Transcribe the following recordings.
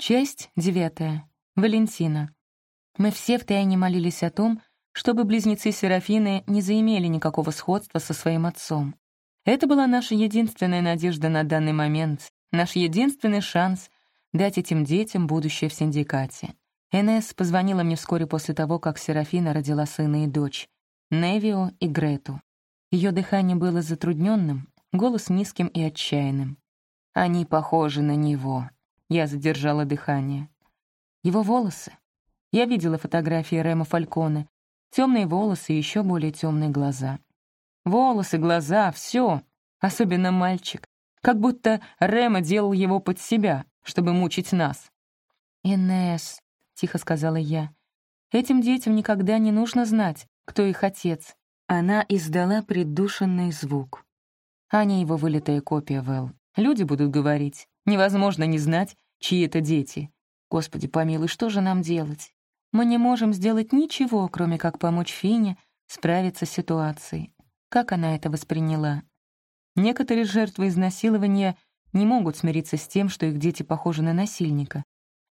Часть девятая. Валентина. Мы все втайне молились о том, чтобы близнецы Серафины не заимели никакого сходства со своим отцом. Это была наша единственная надежда на данный момент, наш единственный шанс дать этим детям будущее в синдикате. Энесс позвонила мне вскоре после того, как Серафина родила сына и дочь, Невио и Грету. Ее дыхание было затрудненным, голос низким и отчаянным. «Они похожи на него», я задержала дыхание. Его волосы. Я видела фотографии Рема Фальконе. Темные волосы и еще более темные глаза. Волосы, глаза — все. Особенно мальчик. Как будто Рема делал его под себя, чтобы мучить нас. «Инесс», — тихо сказала я, — «этим детям никогда не нужно знать, кто их отец». Она издала придушенный звук. Аня его вылитая копия, Вэл. Люди будут говорить. Невозможно не знать, чьи это дети. Господи помилуй, что же нам делать? Мы не можем сделать ничего, кроме как помочь Фине справиться с ситуацией. Как она это восприняла? Некоторые жертвы изнасилования не могут смириться с тем, что их дети похожи на насильника.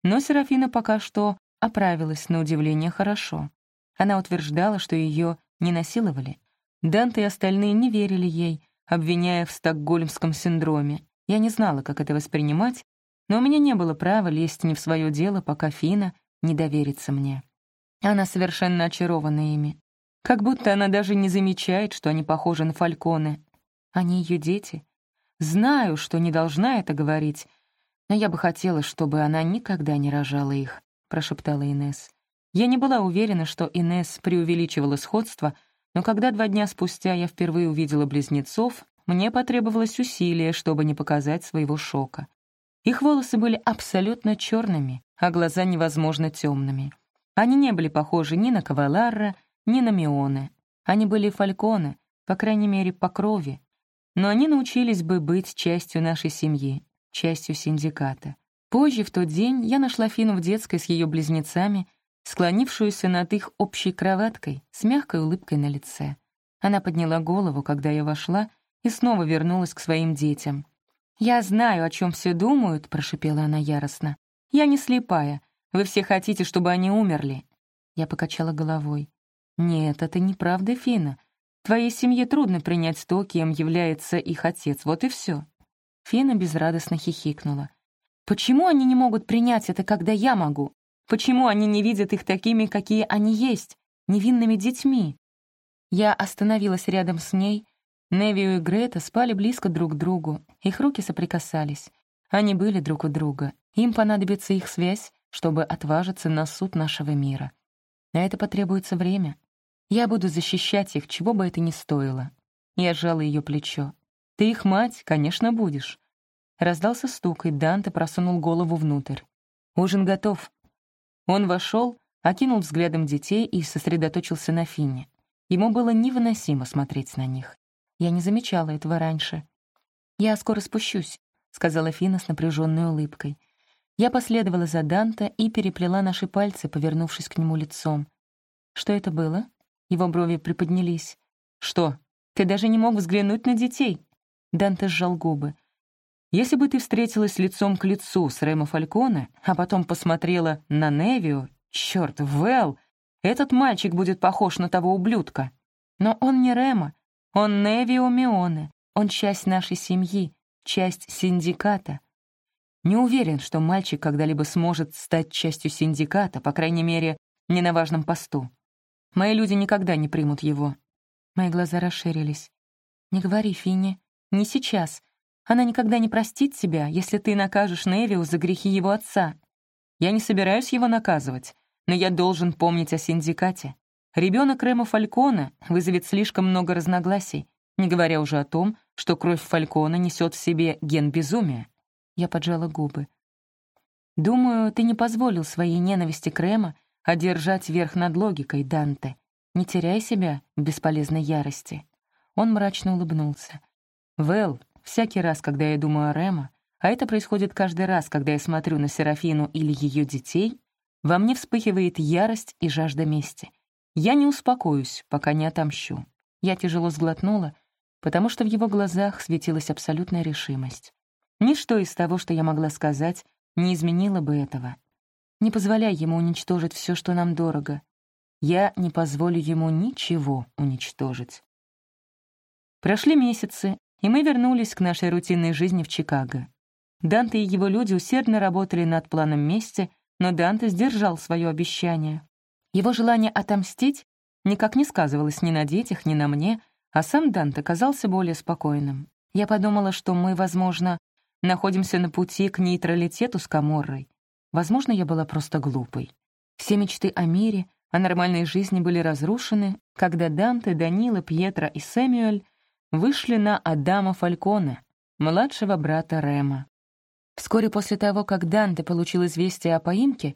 Но Серафина пока что оправилась на удивление хорошо. Она утверждала, что ее не насиловали. Данте и остальные не верили ей, обвиняя в стокгольмском синдроме. Я не знала, как это воспринимать, но у меня не было права лезть не в свое дело, пока Фина не доверится мне. Она совершенно очарована ими. Как будто она даже не замечает, что они похожи на фальконы. Они ее дети. Знаю, что не должна это говорить, но я бы хотела, чтобы она никогда не рожала их, прошептала Инес. Я не была уверена, что Инес преувеличивала сходство, но когда два дня спустя я впервые увидела близнецов, мне потребовалось усилие, чтобы не показать своего шока. Их волосы были абсолютно черными, а глаза невозможно темными. Они не были похожи ни на Каваларра, ни на Мионы. Они были фальконы, по крайней мере, по крови. Но они научились бы быть частью нашей семьи, частью синдиката. Позже, в тот день, я нашла Фину в детской с ее близнецами, склонившуюся над их общей кроваткой, с мягкой улыбкой на лице. Она подняла голову, когда я вошла, и снова вернулась к своим детям. «Я знаю, о чем все думают», — прошипела она яростно. «Я не слепая. Вы все хотите, чтобы они умерли». Я покачала головой. «Нет, это неправда, Фина. Твоей семье трудно принять то, кем является их отец. Вот и все. Фина безрадостно хихикнула. «Почему они не могут принять это, когда я могу? Почему они не видят их такими, какие они есть, невинными детьми?» Я остановилась рядом с ней, Невио и Грета спали близко друг к другу, их руки соприкасались. Они были друг у друга. Им понадобится их связь, чтобы отважиться на суд нашего мира. На это потребуется время. Я буду защищать их, чего бы это ни стоило. Я сжала ее плечо. «Ты их мать, конечно, будешь». Раздался стук, и Данте просунул голову внутрь. «Ужин готов». Он вошел, окинул взглядом детей и сосредоточился на Фине. Ему было невыносимо смотреть на них. Я не замечала этого раньше. «Я скоро спущусь», — сказала Фина с напряженной улыбкой. Я последовала за Данте и переплела наши пальцы, повернувшись к нему лицом. «Что это было?» Его брови приподнялись. «Что? Ты даже не мог взглянуть на детей?» Данте сжал губы. «Если бы ты встретилась лицом к лицу с Ремо Фальконе, а потом посмотрела на Невио, черт, Вэл, этот мальчик будет похож на того ублюдка. Но он не Ремо, он Невио Мионе, он часть нашей семьи, часть синдиката. Не уверен, что мальчик когда-либо сможет стать частью синдиката, по крайней мере, не на важном посту. Мои люди никогда не примут его. Мои глаза расширились. «Не говори, Финни, не сейчас. Она никогда не простит тебя, если ты накажешь Невио за грехи его отца. Я не собираюсь его наказывать, но я должен помнить о синдикате. Ребенок Рема Фалькона вызовет слишком много разногласий, не говоря уже о том, что кровь Фалькона несет в себе ген безумия. Я поджала губы. «Думаю, ты не позволил своей ненависти к Рема одержать верх над логикой, Данте. Не теряй себя в бесполезной ярости». Он мрачно улыбнулся. «Вэл, всякий раз, когда я думаю о Рема, а это происходит каждый раз, когда я смотрю на Серафину или ее детей, во мне вспыхивает ярость и жажда мести. Я не успокоюсь, пока не отомщу. Я тяжело сглотнула, потому что в его глазах светилась абсолютная решимость. Ничто из того, что я могла сказать, не изменила бы этого. Не позволяй ему уничтожить все, что нам дорого. Я не позволю ему ничего уничтожить. Прошли месяцы, и мы вернулись к нашей рутинной жизни в Чикаго. Данте и его люди усердно работали над планом мести, но Данте сдержал свое обещание. Его желание отомстить никак не сказывалось ни на детях, ни на мне, а сам Данте казался более спокойным. Я подумала, что мы, возможно, находимся на пути к нейтралитету с Каморрой. Возможно, я была просто глупой. Все мечты о мире, о нормальной жизни были разрушены, когда Данте, Данила, Пьетро и Сэмюэль вышли на Адама Фальконе, младшего брата Рема. Вскоре после того, как Данте получил известие о поимке,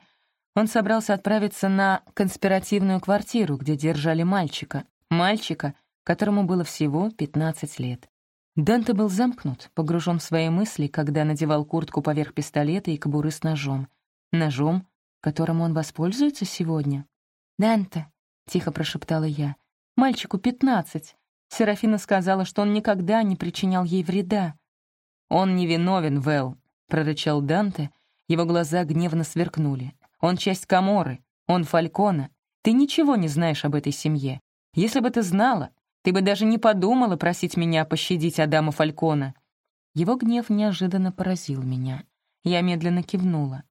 он собрался отправиться на конспиративную квартиру, где держали мальчика, мальчика, которому было всего 15 лет. Данте был замкнут, погружен в свои мысли, когда надевал куртку поверх пистолета и кобуры с ножом. Ножом, которым он воспользуется сегодня? «Данте», — тихо прошептала я, — «мальчику пятнадцать. Серафина сказала, что он никогда не причинял ей вреда. «Он невиновен, Вэл», — прорычал Данте. Его глаза гневно сверкнули. «Он часть Каморы, он Фалькона. Ты ничего не знаешь об этой семье. Если бы ты знала, ты бы даже не подумала просить меня пощадить Адама Фалькона». Его гнев неожиданно поразил меня. Я медленно кивнула.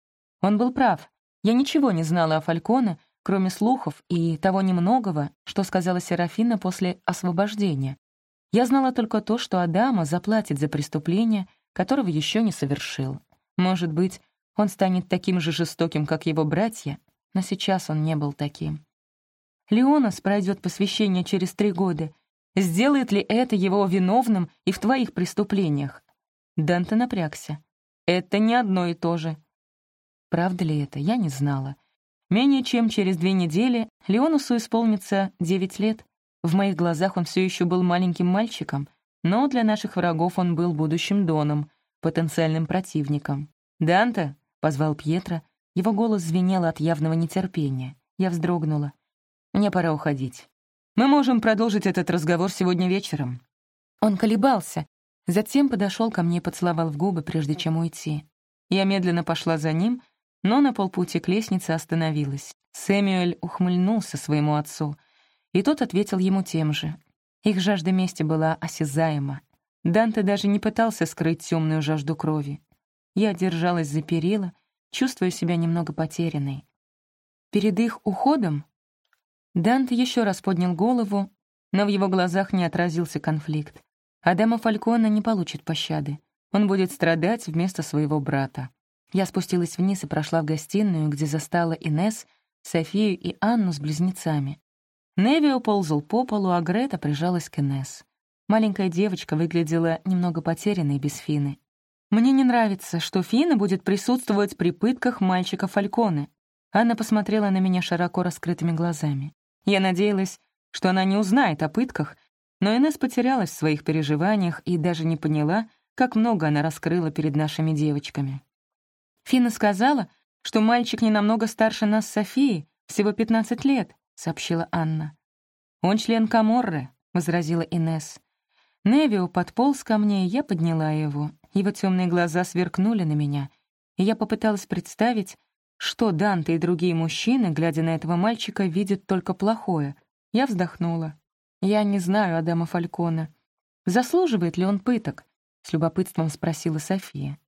Он был прав. Я ничего не знала о Фальконе, кроме слухов и того немногого, что сказала Серафина после освобождения. Я знала только то, что Адама заплатит за преступление, которого еще не совершил. Может быть, он станет таким же жестоким, как его братья, но сейчас он не был таким. Леонас пройдет посвящение через три года. Сделает ли это его виновным и в твоих преступлениях? Данте напрягся. Это не одно и то же. Правда ли это, я не знала. Менее чем через две недели Леонусу исполнится девять лет. В моих глазах он все еще был маленьким мальчиком, но для наших врагов он был будущим Доном, потенциальным противником. «Данте!» — позвал Пьетро. Его голос звенел от явного нетерпения. Я вздрогнула. «Мне пора уходить. Мы можем продолжить этот разговор сегодня вечером». Он колебался, затем подошел ко мне и поцеловал в губы, прежде чем уйти. Я медленно пошла за ним, но на полпути к лестнице остановилась. Сэмюэль ухмыльнулся своему отцу, и тот ответил ему тем же. Их жажда мести была осязаема. Данте даже не пытался скрыть темную жажду крови. Я держалась за перила, чувствуя себя немного потерянной. Перед их уходом Данте еще раз поднял голову, но в его глазах не отразился конфликт. Адама Фалькона не получит пощады. Он будет страдать вместо своего брата. Я спустилась вниз и прошла в гостиную, где застала Инес, Софию и Анну с близнецами. Невио ползал по полу, а Грета прижалась к Инес. Маленькая девочка выглядела немного потерянной без Фины. «Мне не нравится, что Фина будет присутствовать при пытках мальчика Фальконы». Анна посмотрела на меня широко раскрытыми глазами. Я надеялась, что она не узнает о пытках, но Инес потерялась в своих переживаниях и даже не поняла, как много она раскрыла перед нашими девочками. Фина сказала, что мальчик не намного старше нас с Софией, всего 15 лет, сообщила Анна. Он член Каморры, возразила Инес. Невио подполз ко мне, и я подняла его. Его темные глаза сверкнули на меня, и я попыталась представить, что Данте и другие мужчины, глядя на этого мальчика, видят только плохое. Я вздохнула. Я не знаю Адама Фалькона. Заслуживает ли он пыток? С любопытством спросила София.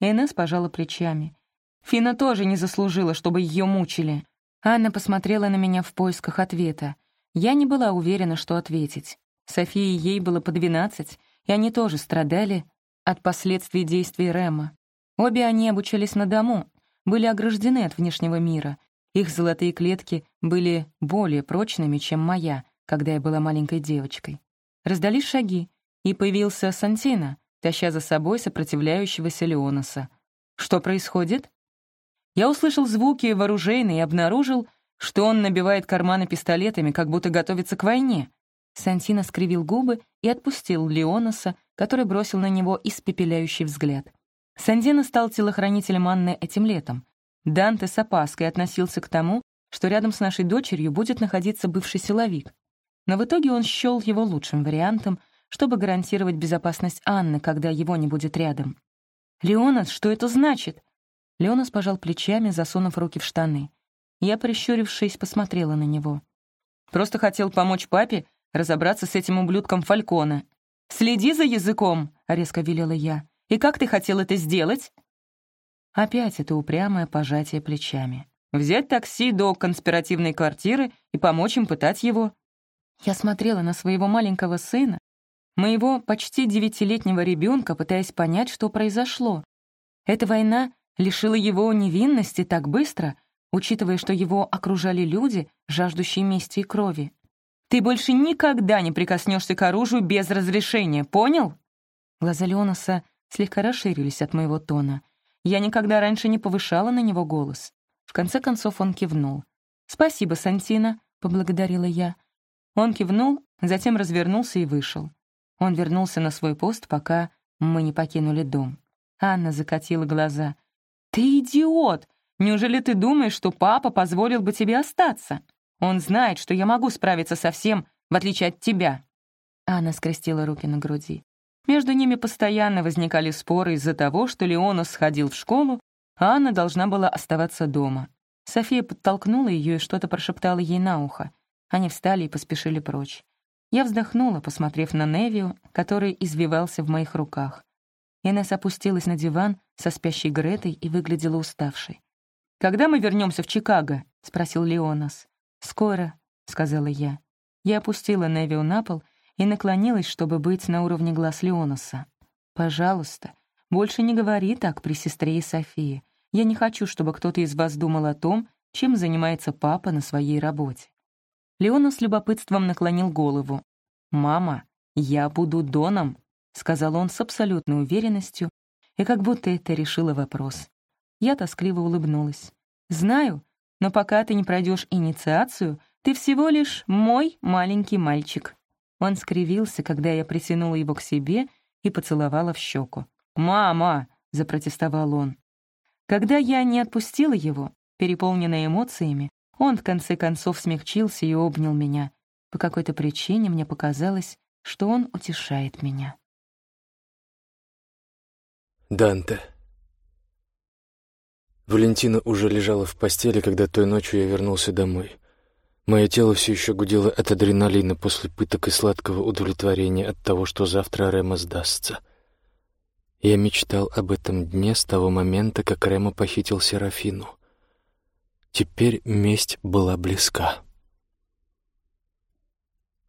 Инесс пожала плечами. Фина тоже не заслужила, чтобы ее мучили. Анна посмотрела на меня в поисках ответа. Я не была уверена, что ответить. Софии ей было по двенадцать, и они тоже страдали от последствий действий Рема. Обе они обучались на дому, были ограждены от внешнего мира. Их золотые клетки были более прочными, чем моя, когда я была маленькой девочкой. Раздались шаги, и появился Сантина, таща за собой сопротивляющегося Леоноса. «Что происходит?» Я услышал звуки вооружейные и обнаружил, что он набивает карманы пистолетами, как будто готовится к войне. Сантино скривил губы и отпустил Леоноса, который бросил на него испепеляющий взгляд. Сандино стал телохранителем Анны этим летом. Данте с опаской относился к тому, что рядом с нашей дочерью будет находиться бывший силовик. Но в итоге он счел его лучшим вариантом, чтобы гарантировать безопасность Анны, когда его не будет рядом. «Леонас, что это значит?» Леонас пожал плечами, засунув руки в штаны. Я, прищурившись, посмотрела на него. «Просто хотел помочь папе разобраться с этим ублюдком Фалькона. Следи за языком!» — резко велела я. «И как ты хотел это сделать?» Опять это упрямое пожатие плечами. «Взять такси до конспиративной квартиры и помочь им пытать его?» Я смотрела на своего маленького сына, моего почти девятилетнего ребенка, пытаясь понять, что произошло. Эта война лишила его невинности так быстро, учитывая, что его окружали люди, жаждущие мести и крови. «Ты больше никогда не прикоснешься к оружию без разрешения, понял?» Глаза Леонаса слегка расширились от моего тона. Я никогда раньше не повышала на него голос. В конце концов он кивнул. «Спасибо, Сантина», — поблагодарила я. Он кивнул, затем развернулся и вышел. Он вернулся на свой пост, пока мы не покинули дом. Анна закатила глаза. «Ты идиот! Неужели ты думаешь, что папа позволил бы тебе остаться? Он знает, что я могу справиться со всем, в отличие от тебя». Анна скрестила руки на груди. Между ними постоянно возникали споры из-за того, что Леонас сходил в школу, а Анна должна была оставаться дома. София подтолкнула ее и что-то прошептала ей на ухо. Они встали и поспешили прочь. Я вздохнула, посмотрев на Невио, который извивался в моих руках. Инесс опустилась на диван со спящей Гретой и выглядела уставшей. «Когда мы вернемся в Чикаго?» — спросил Леонас. «Скоро», — сказала я. Я опустила Невио на пол и наклонилась, чтобы быть на уровне глаз Леонаса. «Пожалуйста, больше не говори так при сестре и Софии. Я не хочу, чтобы кто-то из вас думал о том, чем занимается папа на своей работе». Леона с любопытством наклонил голову. «Мама, я буду Доном», — сказал он с абсолютной уверенностью, и как будто это решило вопрос. Я тоскливо улыбнулась. «Знаю, но пока ты не пройдешь инициацию, ты всего лишь мой маленький мальчик». Он скривился, когда я притянула его к себе и поцеловала в щеку. «Мама!» — запротестовал он. Когда я не отпустила его, переполненная эмоциями, он в конце концов смягчился и обнял меня. По какой-то причине мне показалось, что он утешает меня. Данте. Валентина уже лежала в постели, когда той ночью я вернулся домой. Мое тело все еще гудело от адреналина после пыток и сладкого удовлетворения от того, что завтра Рема сдастся. Я мечтал об этом дне с того момента, как Рема похитил Серафину. Теперь месть была близка.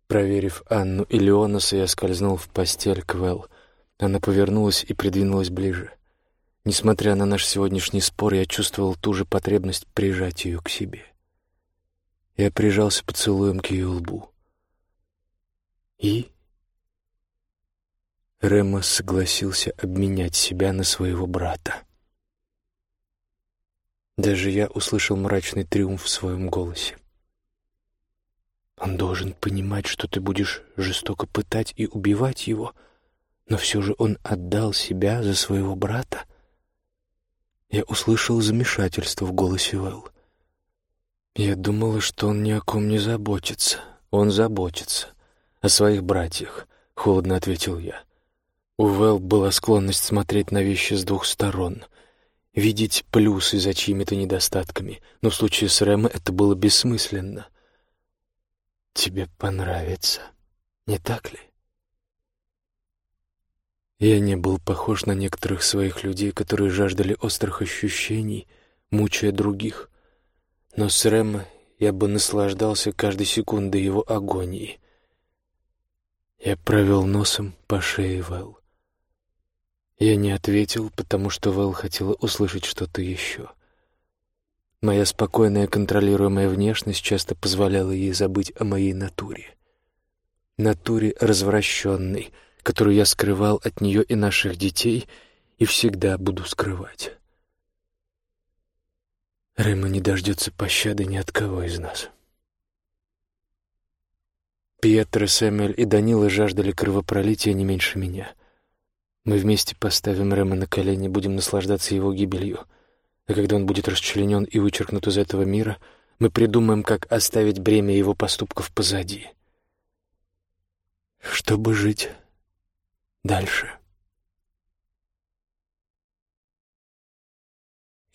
Проверив Анну и Леонаса, я скользнул в постель к Вэл. Она повернулась и придвинулась ближе. Несмотря на наш сегодняшний спор, я чувствовал ту же потребность прижать ее к себе. Я прижался поцелуем к ее лбу. И... Рема согласился обменять себя на своего брата. Даже я услышал мрачный триумф в своем голосе. Он должен понимать, что ты будешь жестоко пытать и убивать его, но все же он отдал себя за своего брата. Я услышал замешательство в голосе Вэл. Я думала, что он ни о ком не заботится. Он заботится. О своих братьях, — холодно ответил я. У Вэл была склонность смотреть на вещи с двух сторон — видеть плюсы за чьими-то недостатками, но в случае с Рэма это было бессмысленно. «Тебе понравится, не так ли?» Я не был похож на некоторых своих людей, которые жаждали острых ощущений, мучая других. Но с Рэма я бы наслаждался каждой секундой его агонии. Я провел носом по шее Вэл. Я не ответил, потому что Вэл хотела услышать что-то еще. Моя спокойная контролируемая внешность часто позволяла ей забыть о моей натуре. Натуре развращенной, которую я скрывал от нее и наших детей, и всегда буду скрывать. Рэма не дождется пощады ни от кого из нас. Пьетро, Сэмюэль и Данила жаждали кровопролития не меньше меня — мы вместе поставим Рэма на колени, будем наслаждаться его гибелью. А когда он будет расчленен и вычеркнут из этого мира, мы придумаем, как оставить бремя его поступков позади. Чтобы жить дальше.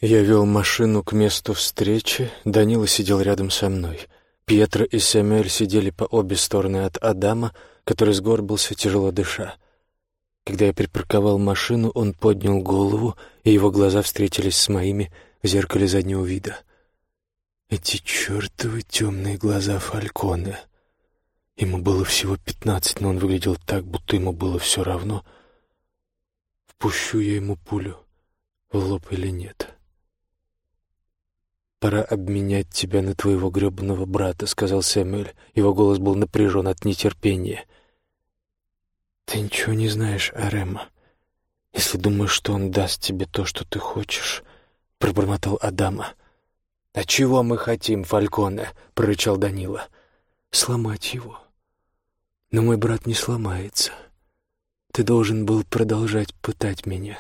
Я вел машину к месту встречи, Данила сидел рядом со мной. Пьетро и Сэмюэль сидели по обе стороны от Адама, который сгорбился, тяжело дыша. Когда я припарковал машину, он поднял голову, и его глаза встретились с моими в зеркале заднего вида. Эти чертовы темные глаза Фальконе. Ему было всего пятнадцать, но он выглядел так, будто ему было все равно, впущу я ему пулю в лоб или нет. «Пора обменять тебя на твоего гребаного брата», — сказал Сэмюэль. Его голос был напряжен от нетерпения. «Ты ничего не знаешь о Рема. Если думаешь, что он даст тебе то, что ты хочешь», — пробормотал Адама. «А чего мы хотим, Фальконе?» — прорычал Данила. «Сломать его. Но мой брат не сломается. Ты должен был продолжать пытать меня.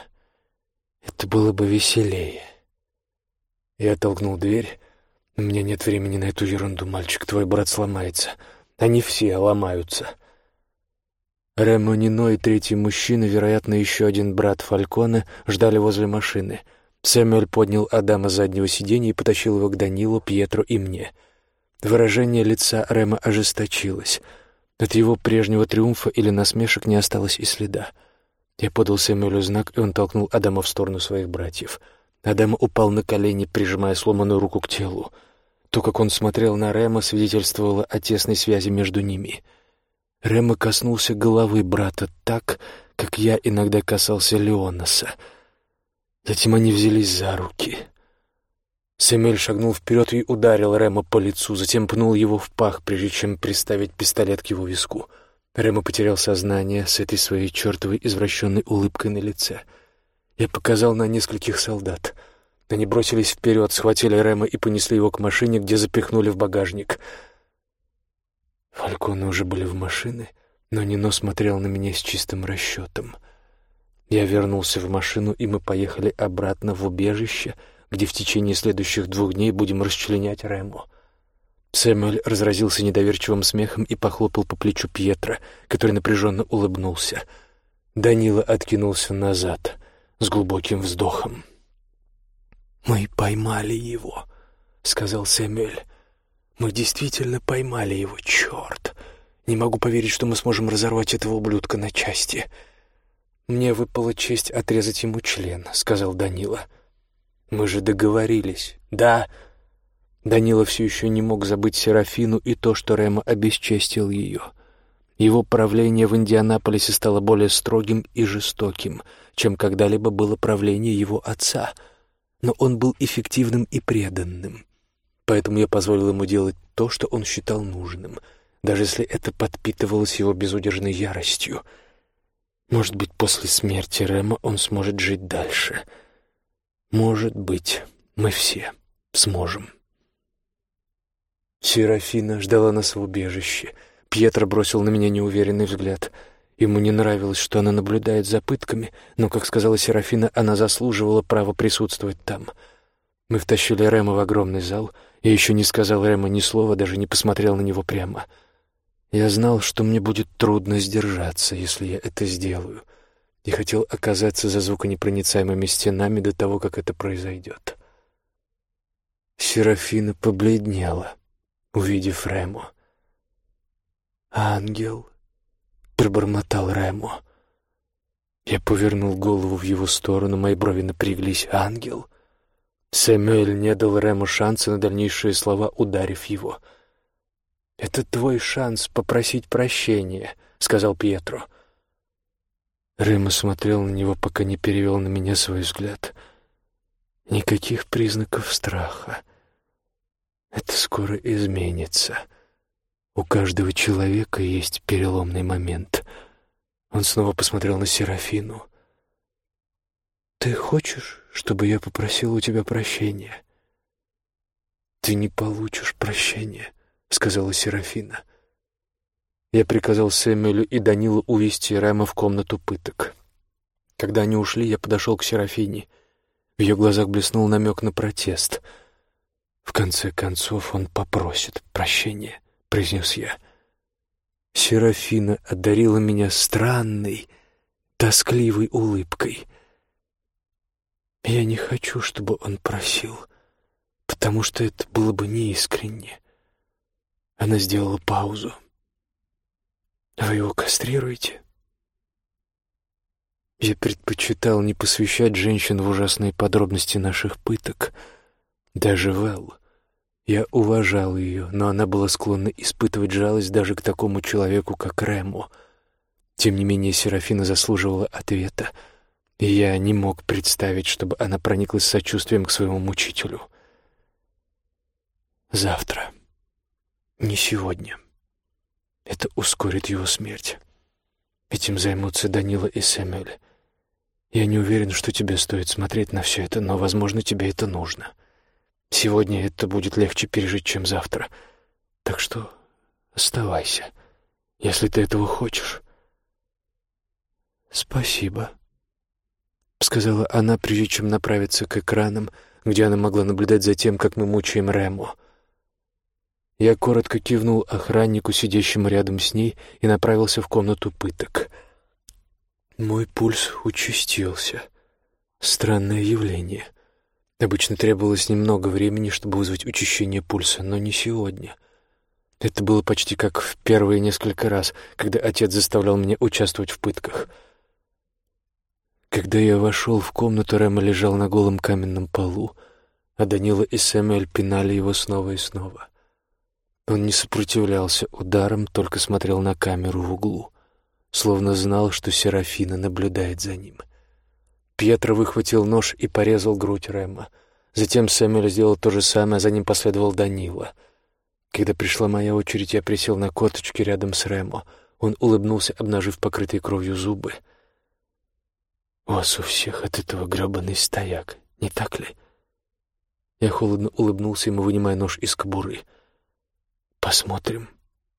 Это было бы веселее». Я толкнул дверь. «У меня нет времени на эту ерунду, мальчик. Твой брат сломается. Они все ломаются». Ремо Нино и третий мужчина, вероятно, еще один брат Фальконе, ждали возле машины. Сэмюэль поднял Адама с заднего сиденья и потащил его к Данилу, Пьетру и мне. Выражение лица Рема ожесточилось. От его прежнего триумфа или насмешек не осталось и следа. Я подал Сэмюэлю знак, и он толкнул Адама в сторону своих братьев — Адам упал на колени, прижимая сломанную руку к телу. То, как он смотрел на Рема, свидетельствовало о тесной связи между ними. Рема коснулся головы брата так, как я иногда касался Леонаса. Затем они взялись за руки. Сэмюэль шагнул вперед и ударил Рема по лицу, затем пнул его в пах, прежде чем приставить пистолет к его виску. Рема потерял сознание с этой своей чертовой извращенной улыбкой на лице — я показал на нескольких солдат. Они бросились вперед, схватили Рема и понесли его к машине, где запихнули в багажник. Фальконы уже были в машине, но Нино смотрел на меня с чистым расчетом. Я вернулся в машину, и мы поехали обратно в убежище, где в течение следующих двух дней будем расчленять Рему. Сэмюэль разразился недоверчивым смехом и похлопал по плечу Пьетра, который напряженно улыбнулся. Данила откинулся назад с глубоким вздохом. «Мы поймали его», — сказал Сэмюэль. «Мы действительно поймали его, черт! Не могу поверить, что мы сможем разорвать этого ублюдка на части». «Мне выпала честь отрезать ему член», — сказал Данила. «Мы же договорились». «Да». Данила все еще не мог забыть Серафину и то, что Рема обесчестил ее. Его правление в Индианаполисе стало более строгим и жестоким — чем когда-либо было правление его отца, но он был эффективным и преданным. Поэтому я позволил ему делать то, что он считал нужным, даже если это подпитывалось его безудержной яростью. Может быть, после смерти Рема он сможет жить дальше. Может быть, мы все сможем. Серафина ждала нас в убежище. Пьетро бросил на меня неуверенный взгляд — Ему не нравилось, что она наблюдает за пытками, но, как сказала Серафина, она заслуживала права присутствовать там. Мы втащили Рема в огромный зал. Я еще не сказал Рема ни слова, даже не посмотрел на него прямо. Я знал, что мне будет трудно сдержаться, если я это сделаю, и хотел оказаться за звуконепроницаемыми стенами до того, как это произойдет. Серафина побледнела, увидев Рему. «Ангел», пробормотал Ремо. Я повернул голову в его сторону, мои брови напряглись. «Ангел?» Сэмюэль не дал Рему шанса на дальнейшие слова, ударив его. «Это твой шанс попросить прощения», — сказал Пьетро. Ремо смотрел на него, пока не перевел на меня свой взгляд. Никаких признаков страха. Это скоро изменится. У каждого человека есть переломный момент. Он снова посмотрел на Серафину. «Ты хочешь, чтобы я попросил у тебя прощения?» «Ты не получишь прощения», — сказала Серафина. Я приказал Сэмюэлю и Данилу увести Рэма в комнату пыток. Когда они ушли, я подошел к Серафине. В ее глазах блеснул намек на протест. В конце концов, он попросит прощения произнес я. Серафина одарила меня странной, тоскливой улыбкой. Я не хочу, чтобы он просил, потому что это было бы неискренне. Она сделала паузу. Вы его кастрируете? Я предпочитал не посвящать женщин в ужасные подробности наших пыток. Даже Вэл. Я уважал ее, но она была склонна испытывать жалость даже к такому человеку, как Рэму. Тем не менее, Серафина заслуживала ответа, и я не мог представить, чтобы она прониклась сочувствием к своему мучителю. Завтра. Не сегодня. Это ускорит его смерть. Этим займутся Данила и Сэмюэль. Я не уверен, что тебе стоит смотреть на все это, но, возможно, тебе это нужно. Сегодня это будет легче пережить, чем завтра. Так что оставайся, если ты этого хочешь. «Спасибо», — сказала она, прежде чем направиться к экранам, где она могла наблюдать за тем, как мы мучаем Рэму. Я коротко кивнул охраннику, сидящему рядом с ней, и направился в комнату пыток — мой пульс участился. Странное явление. Обычно требовалось немного времени, чтобы вызвать учащение пульса, но не сегодня. Это было почти как в первые несколько раз, когда отец заставлял меня участвовать в пытках. Когда я вошел в комнату, Рэма лежал на голом каменном полу, а Данила и Сэмюэль пинали его снова и снова. Он не сопротивлялся ударам, только смотрел на камеру в углу словно знал, что Серафина наблюдает за ним. Пьетро выхватил нож и порезал грудь Рема. Затем Сэмюэль сделал то же самое, за ним последовал Данила. Когда пришла моя очередь, я присел на корточки рядом с Ремо. Он улыбнулся, обнажив покрытые кровью зубы. «У вас у всех от этого гребаный стояк, не так ли?» Я холодно улыбнулся ему, вынимая нож из кобуры. «Посмотрим,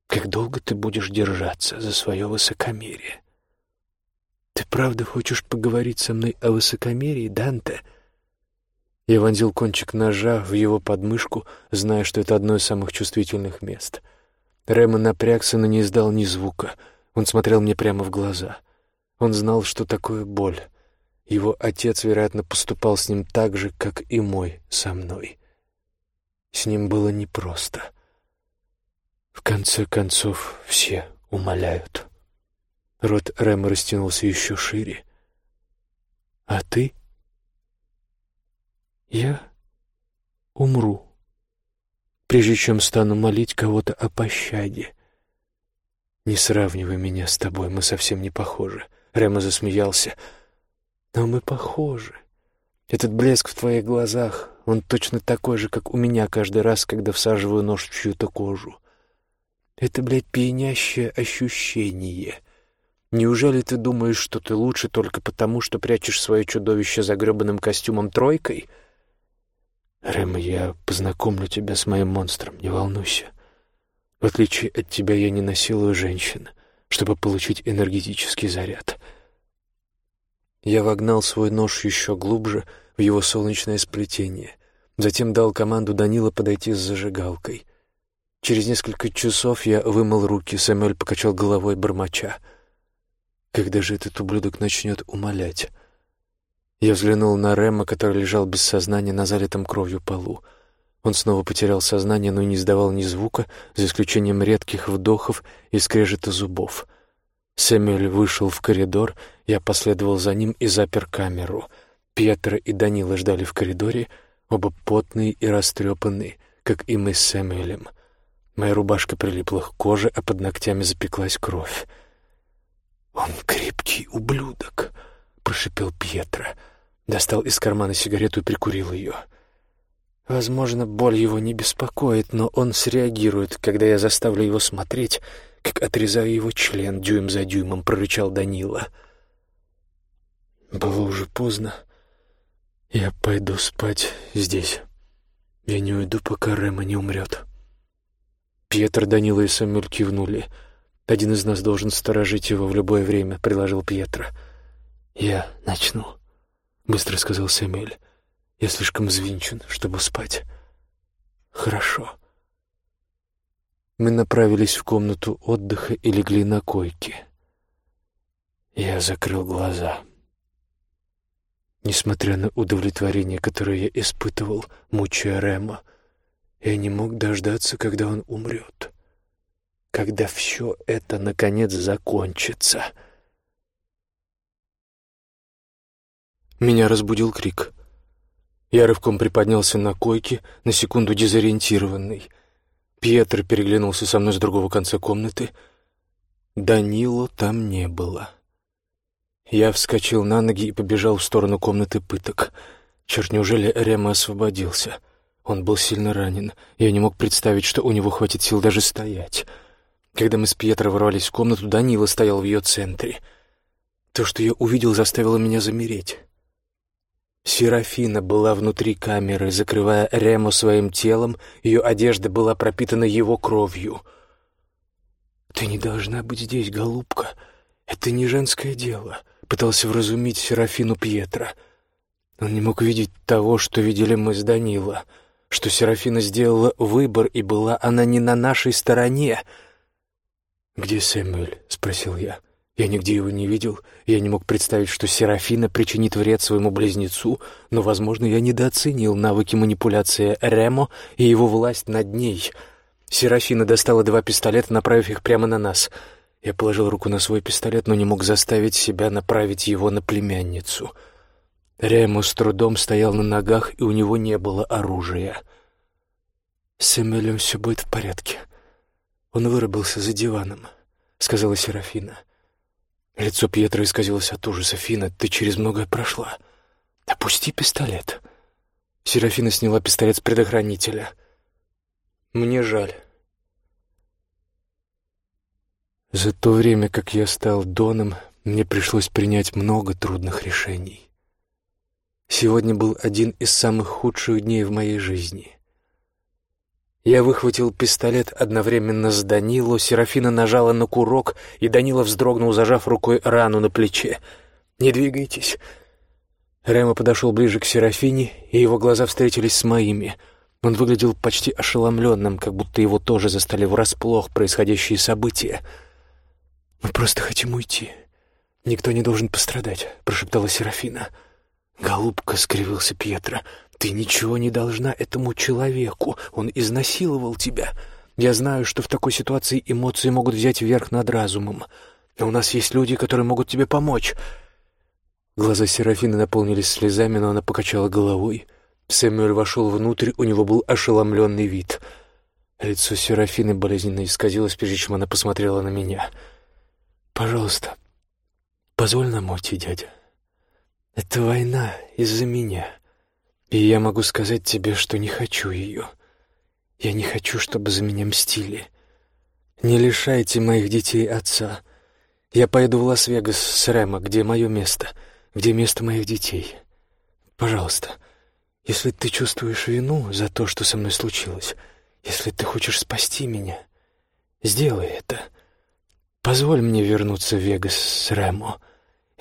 как долго ты будешь держаться за свое высокомерие? Ты правда хочешь поговорить со мной о высокомерии, Данте? Я вонзил кончик ножа в его подмышку, зная, что это одно из самых чувствительных мест. Рэма напрягся, но не издал ни звука. Он смотрел мне прямо в глаза. Он знал, что такое боль. Его отец, вероятно, поступал с ним так же, как и мой со мной. С ним было непросто — в конце концов, все умоляют. Рот Рэма растянулся еще шире. А ты? Я умру, прежде чем стану молить кого-то о пощаде. Не сравнивай меня с тобой, мы совсем не похожи. Рэма засмеялся. Но мы похожи. Этот блеск в твоих глазах, он точно такой же, как у меня каждый раз, когда всаживаю нож в чью-то кожу. Это, блядь, пьянящее ощущение. Неужели ты думаешь, что ты лучше только потому, что прячешь свое чудовище за гребаным костюмом тройкой? Рэм, я познакомлю тебя с моим монстром, не волнуйся. В отличие от тебя я не насилую женщин, чтобы получить энергетический заряд. Я вогнал свой нож еще глубже в его солнечное сплетение, затем дал команду Данила подойти с зажигалкой — Через несколько часов я вымыл руки, Самюэль покачал головой бормоча. Когда же этот ублюдок начнет умолять? Я взглянул на Рема, который лежал без сознания на залитом кровью полу. Он снова потерял сознание, но не издавал ни звука, за исключением редких вдохов и скрежета зубов. Сэмюэль вышел в коридор, я последовал за ним и запер камеру. Пьетро и Данила ждали в коридоре, оба потные и растрепанные, как и мы с Сэмюэлем. Моя рубашка прилипла к коже, а под ногтями запеклась кровь. «Он крепкий ублюдок», — прошипел Пьетро. Достал из кармана сигарету и прикурил ее. Возможно, боль его не беспокоит, но он среагирует, когда я заставлю его смотреть, как отрезаю его член дюйм за дюймом, прорычал Данила. Было уже поздно. Я пойду спать здесь. Я не уйду, пока Рема не умрет. Пьетро, Данила и Самюль кивнули. «Один из нас должен сторожить его в любое время», — предложил Пьетро. «Я начну», — быстро сказал Самюэль. «Я слишком взвинчен, чтобы спать». «Хорошо». Мы направились в комнату отдыха и легли на койке. Я закрыл глаза. Несмотря на удовлетворение, которое я испытывал, мучая Рема, я не мог дождаться, когда он умрет. Когда все это, наконец, закончится. Меня разбудил крик. Я рывком приподнялся на койке, на секунду дезориентированный. Пьетро переглянулся со мной с другого конца комнаты. Данило там не было. Я вскочил на ноги и побежал в сторону комнаты пыток. Черт, неужели Рема освободился? Он был сильно ранен. Я не мог представить, что у него хватит сил даже стоять. Когда мы с Пьетро ворвались в комнату, Данила стоял в ее центре. То, что я увидел, заставило меня замереть. Серафина была внутри камеры, закрывая Рему своим телом, ее одежда была пропитана его кровью. «Ты не должна быть здесь, голубка. Это не женское дело», — пытался вразумить Серафину Пьетро. Он не мог видеть того, что видели мы с Данила, что Серафина сделала выбор, и была она не на нашей стороне. «Где Сэмюэль?» — спросил я. Я нигде его не видел, я не мог представить, что Серафина причинит вред своему близнецу, но, возможно, я недооценил навыки манипуляции Ремо и его власть над ней. Серафина достала два пистолета, направив их прямо на нас. Я положил руку на свой пистолет, но не мог заставить себя направить его на племянницу. Ремо с трудом стоял на ногах, и у него не было оружия. «С Эмилем все будет в порядке. Он вырубился за диваном», — сказала Серафина. — Лицо Пьетро исказилось от ужаса. «Фина, ты через многое прошла. Опусти пистолет». Серафина сняла пистолет с предохранителя. «Мне жаль». За то время, как я стал Доном, мне пришлось принять много трудных решений. Сегодня был один из самых худших дней в моей жизни. Я выхватил пистолет одновременно с Данило, Серафина нажала на курок, и Данила вздрогнул, зажав рукой рану на плече. «Не двигайтесь». Ремо подошел ближе к Серафине, и его глаза встретились с моими. Он выглядел почти ошеломленным, как будто его тоже застали врасплох происходящие события. «Мы просто хотим уйти. Никто не должен пострадать», — прошептала Серафина. «Голубка», — скривился Пьетро, — ты ничего не должна этому человеку. Он изнасиловал тебя. Я знаю, что в такой ситуации эмоции могут взять верх над разумом. Но у нас есть люди, которые могут тебе помочь». Глаза Серафины наполнились слезами, но она покачала головой. Сэмюэль вошел внутрь, у него был ошеломленный вид. Лицо Серафины болезненно исказилось, прежде чем она посмотрела на меня. «Пожалуйста, позволь нам уйти, дядя. Это война из-за меня. И я могу сказать тебе, что не хочу ее. Я не хочу, чтобы за меня мстили. Не лишайте моих детей отца. Я поеду в Лас-Вегас с Рэма, где мое место, где место моих детей. Пожалуйста, если ты чувствуешь вину за то, что со мной случилось, если ты хочешь спасти меня, сделай это. Позволь мне вернуться в Вегас с Рэмо.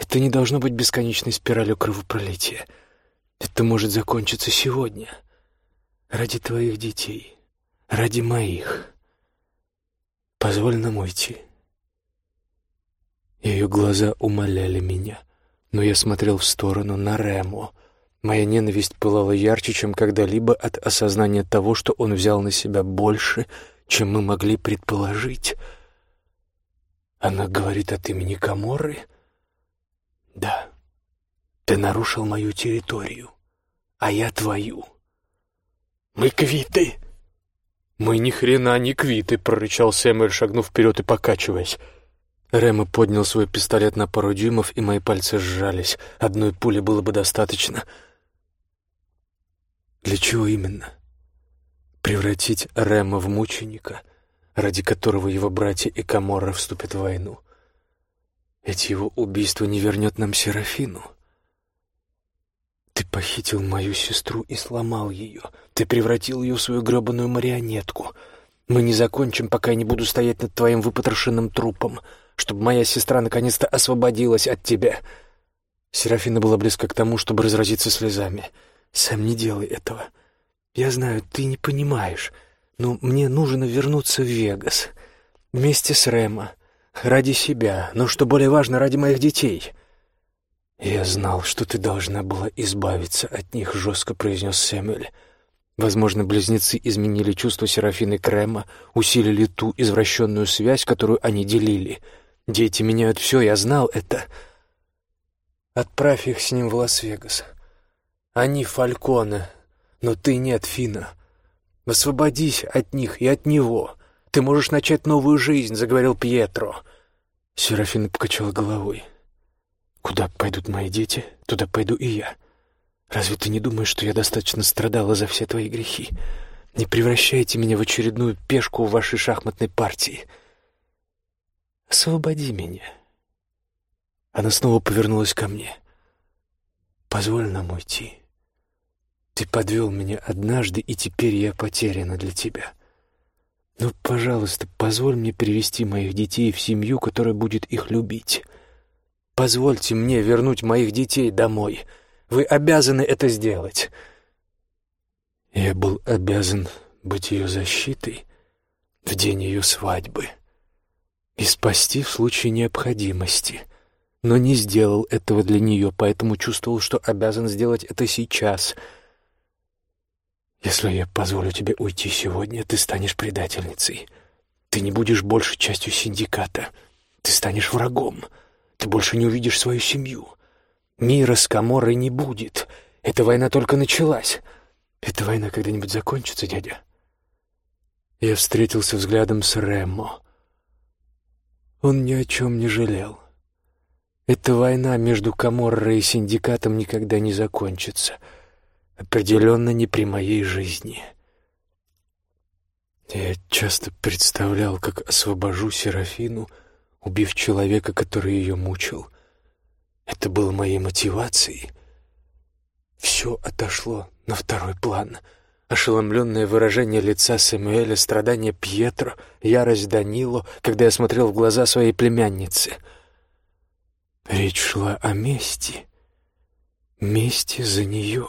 Это не должно быть бесконечной спиралью кровопролития. Это может закончиться сегодня. Ради твоих детей. Ради моих. Позволь нам уйти. Ее глаза умоляли меня, но я смотрел в сторону на Рему. Моя ненависть пылала ярче, чем когда-либо от осознания того, что он взял на себя больше, чем мы могли предположить. Она говорит от имени Каморры? Да. Ты нарушил мою территорию, а я твою. Мы квиты. Мы ни хрена не квиты, прорычал Сэмюэль, шагнув вперед и покачиваясь. Рэма поднял свой пистолет на пару дюймов, и мои пальцы сжались. Одной пули было бы достаточно. Для чего именно? Превратить Рэма в мученика, ради которого его братья и Каморра вступят в войну. Ведь его убийство не вернет нам Серафину. Ты похитил мою сестру и сломал ее. Ты превратил ее в свою гребаную марионетку. Мы не закончим, пока я не буду стоять над твоим выпотрошенным трупом, чтобы моя сестра наконец-то освободилась от тебя». Серафина была близко к тому, чтобы разразиться слезами. «Сэм, не делай этого. Я знаю, ты не понимаешь, но мне нужно вернуться в Вегас. Вместе с Рэма. Ради себя, но, что более важно, ради моих детей». «Я знал, что ты должна была избавиться от них», — жестко произнес Сэмюэль. Возможно, близнецы изменили чувство Серафины Крема, усилили ту извращенную связь, которую они делили. Дети меняют все, я знал это. Отправь их с ним в Лас-Вегас. Они Фальконе, но ты нет, Фина. Освободись от них и от него. Ты можешь начать новую жизнь, заговорил Пьетро. Серафина покачала головой. Куда пойдут мои дети, туда пойду и я. Разве ты не думаешь, что я достаточно страдала за все твои грехи? Не превращайте меня в очередную пешку в вашей шахматной партии. Освободи меня. Она снова повернулась ко мне. Позволь нам уйти. Ты подвел меня однажды, и теперь я потеряна для тебя. Ну, пожалуйста, позволь мне привести моих детей в семью, которая будет их любить. Позвольте мне вернуть моих детей домой — вы обязаны это сделать. Я был обязан быть ее защитой в день ее свадьбы и спасти в случае необходимости, но не сделал этого для нее, поэтому чувствовал, что обязан сделать это сейчас. Если я позволю тебе уйти сегодня, ты станешь предательницей. Ты не будешь больше частью синдиката. Ты станешь врагом. Ты больше не увидишь свою семью. Мира с Каморой не будет. Эта война только началась. Эта война когда-нибудь закончится, дядя?» Я встретился взглядом с Рэммо. Он ни о чем не жалел. Эта война между Каморрой и Синдикатом никогда не закончится. Определенно не при моей жизни. Я часто представлял, как освобожу Серафину, убив человека, который ее мучил. Это было моей мотивацией. Все отошло на второй план. Ошеломленное выражение лица Сэмюэля, страдания Пьетро, ярость Данило, когда я смотрел в глаза своей племянницы. Речь шла о мести. Мести за нее.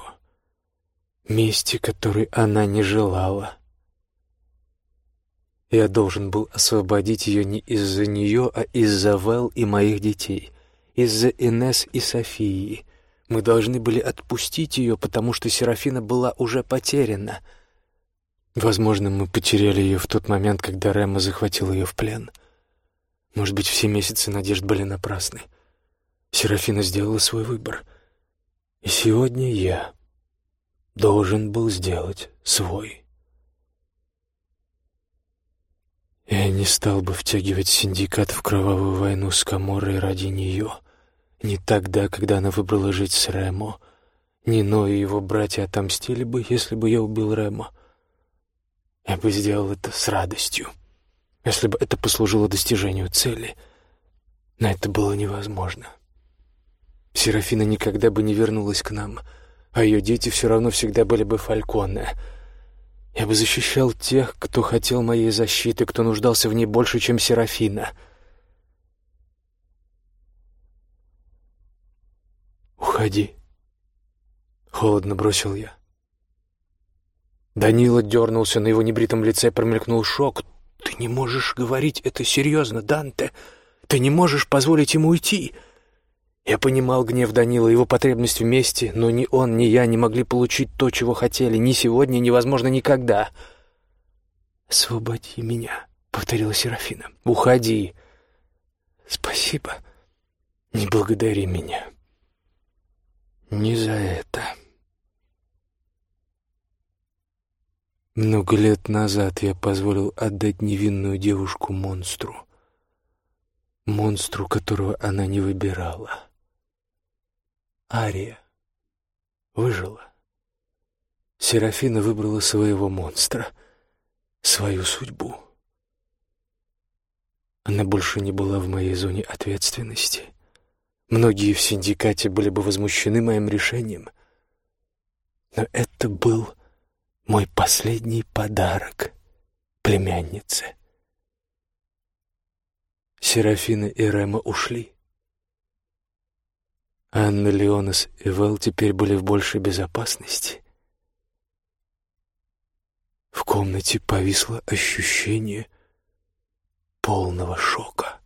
Мести, которой она не желала. Я должен был освободить ее не из-за нее, а из-за Вэл и моих детей из-за Инес и Софии. Мы должны были отпустить ее, потому что Серафина была уже потеряна. Возможно, мы потеряли ее в тот момент, когда Рема захватил ее в плен. Может быть, все месяцы надежд были напрасны. Серафина сделала свой выбор. И сегодня я должен был сделать свой. Я не стал бы втягивать синдикат в кровавую войну с Каморой ради нее. Не тогда, когда она выбрала жить с Ремо. Нино и его братья отомстили бы, если бы я убил Ремо. Я бы сделал это с радостью, если бы это послужило достижению цели. Но это было невозможно. Серафина никогда бы не вернулась к нам, а ее дети все равно всегда были бы Фальконе. Я бы защищал тех, кто хотел моей защиты, кто нуждался в ней больше, чем Серафина — «Уходи!» — холодно бросил я. Данила дернулся, на его небритом лице промелькнул шок. «Ты не можешь говорить это серьезно, Данте! Ты не можешь позволить ему уйти!» Я понимал гнев Данила, его потребность в мести, но ни он, ни я не могли получить то, чего хотели, ни сегодня, ни, возможно, никогда. «Освободи меня», — повторила Серафина. «Уходи». «Спасибо. Не благодари меня». Не за это. Много лет назад я позволил отдать невинную девушку монстру. Монстру, которого она не выбирала. Ария выжила. Серафина выбрала своего монстра, свою судьбу. Она больше не была в моей зоне ответственности. Многие в синдикате были бы возмущены моим решением. Но это был мой последний подарок племяннице. Серафина и Рема ушли. Анна Леонас и Вэл теперь были в большей безопасности. В комнате повисло ощущение полного шока.